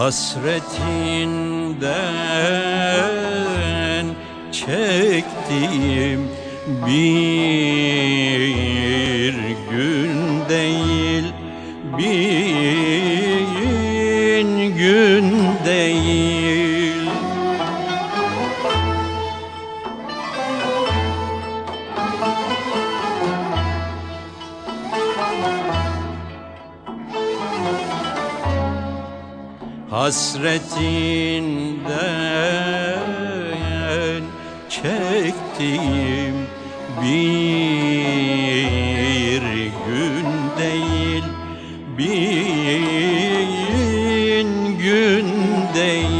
Hasretinden çektiğim bir gün değil Bin gün değil Hasretinden çektiğim bir gün değil Bin gün değil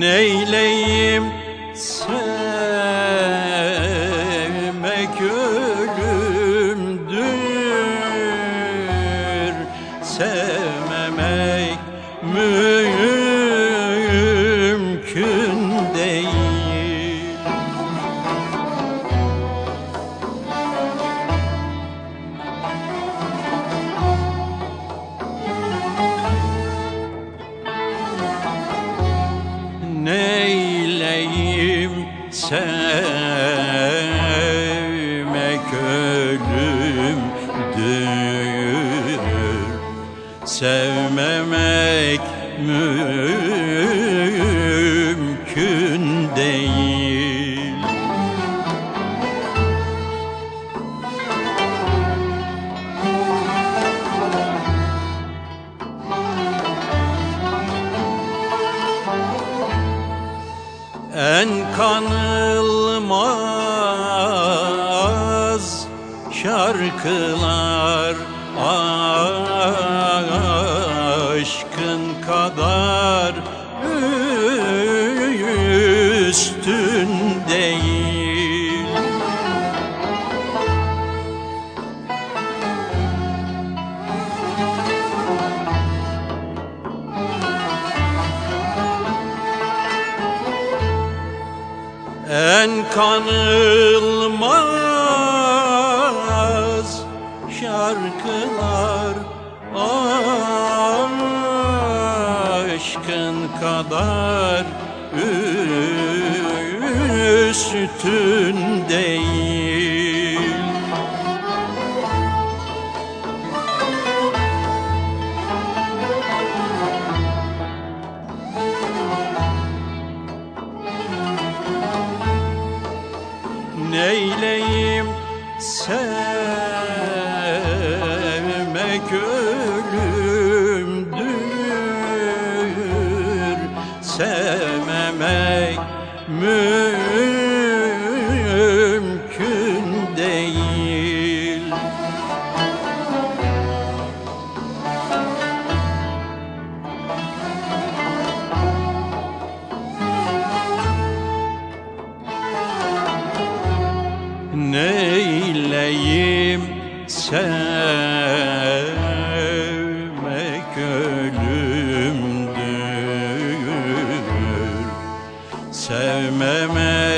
Neyleyim? Sevmek ölümdür mümkün değil. En kanılmaz şarkılar aşkın kadar üstün değil En kanılmaz şarkılar aşkın kadar üstün değil Neyleyim sevmek ölümdür mümkün değil. Neyleyim sevmek Sevmemek